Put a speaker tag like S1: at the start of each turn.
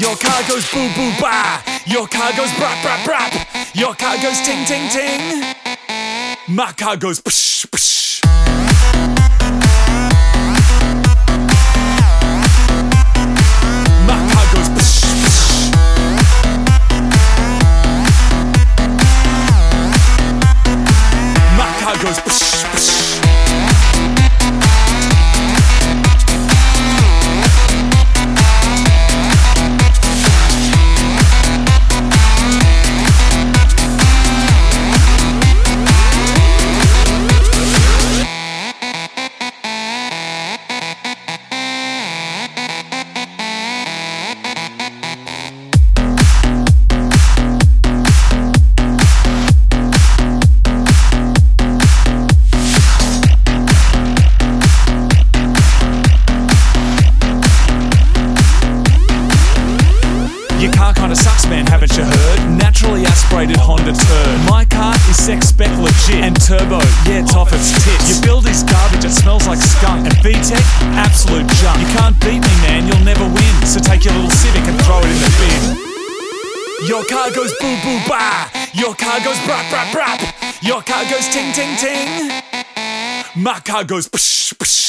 S1: goes boo boo ba. Your car goes brap brap brap. Your car goes ting ting ting. My car goes psh psh. Your kinda sucks, man, haven't you heard? Naturally aspirated Honda turd. My car is sex spec legit. And turbo, yeah, it's off its tits. Your build is garbage, it smells like skunk. And VTEC, absolute junk. You can't beat me, man, you'll never win. So take your little Civic and throw it in the bin. Your car goes boo boo ba. Your car goes brap brap brap. Your car goes ting ting ting. My car goes psh psh.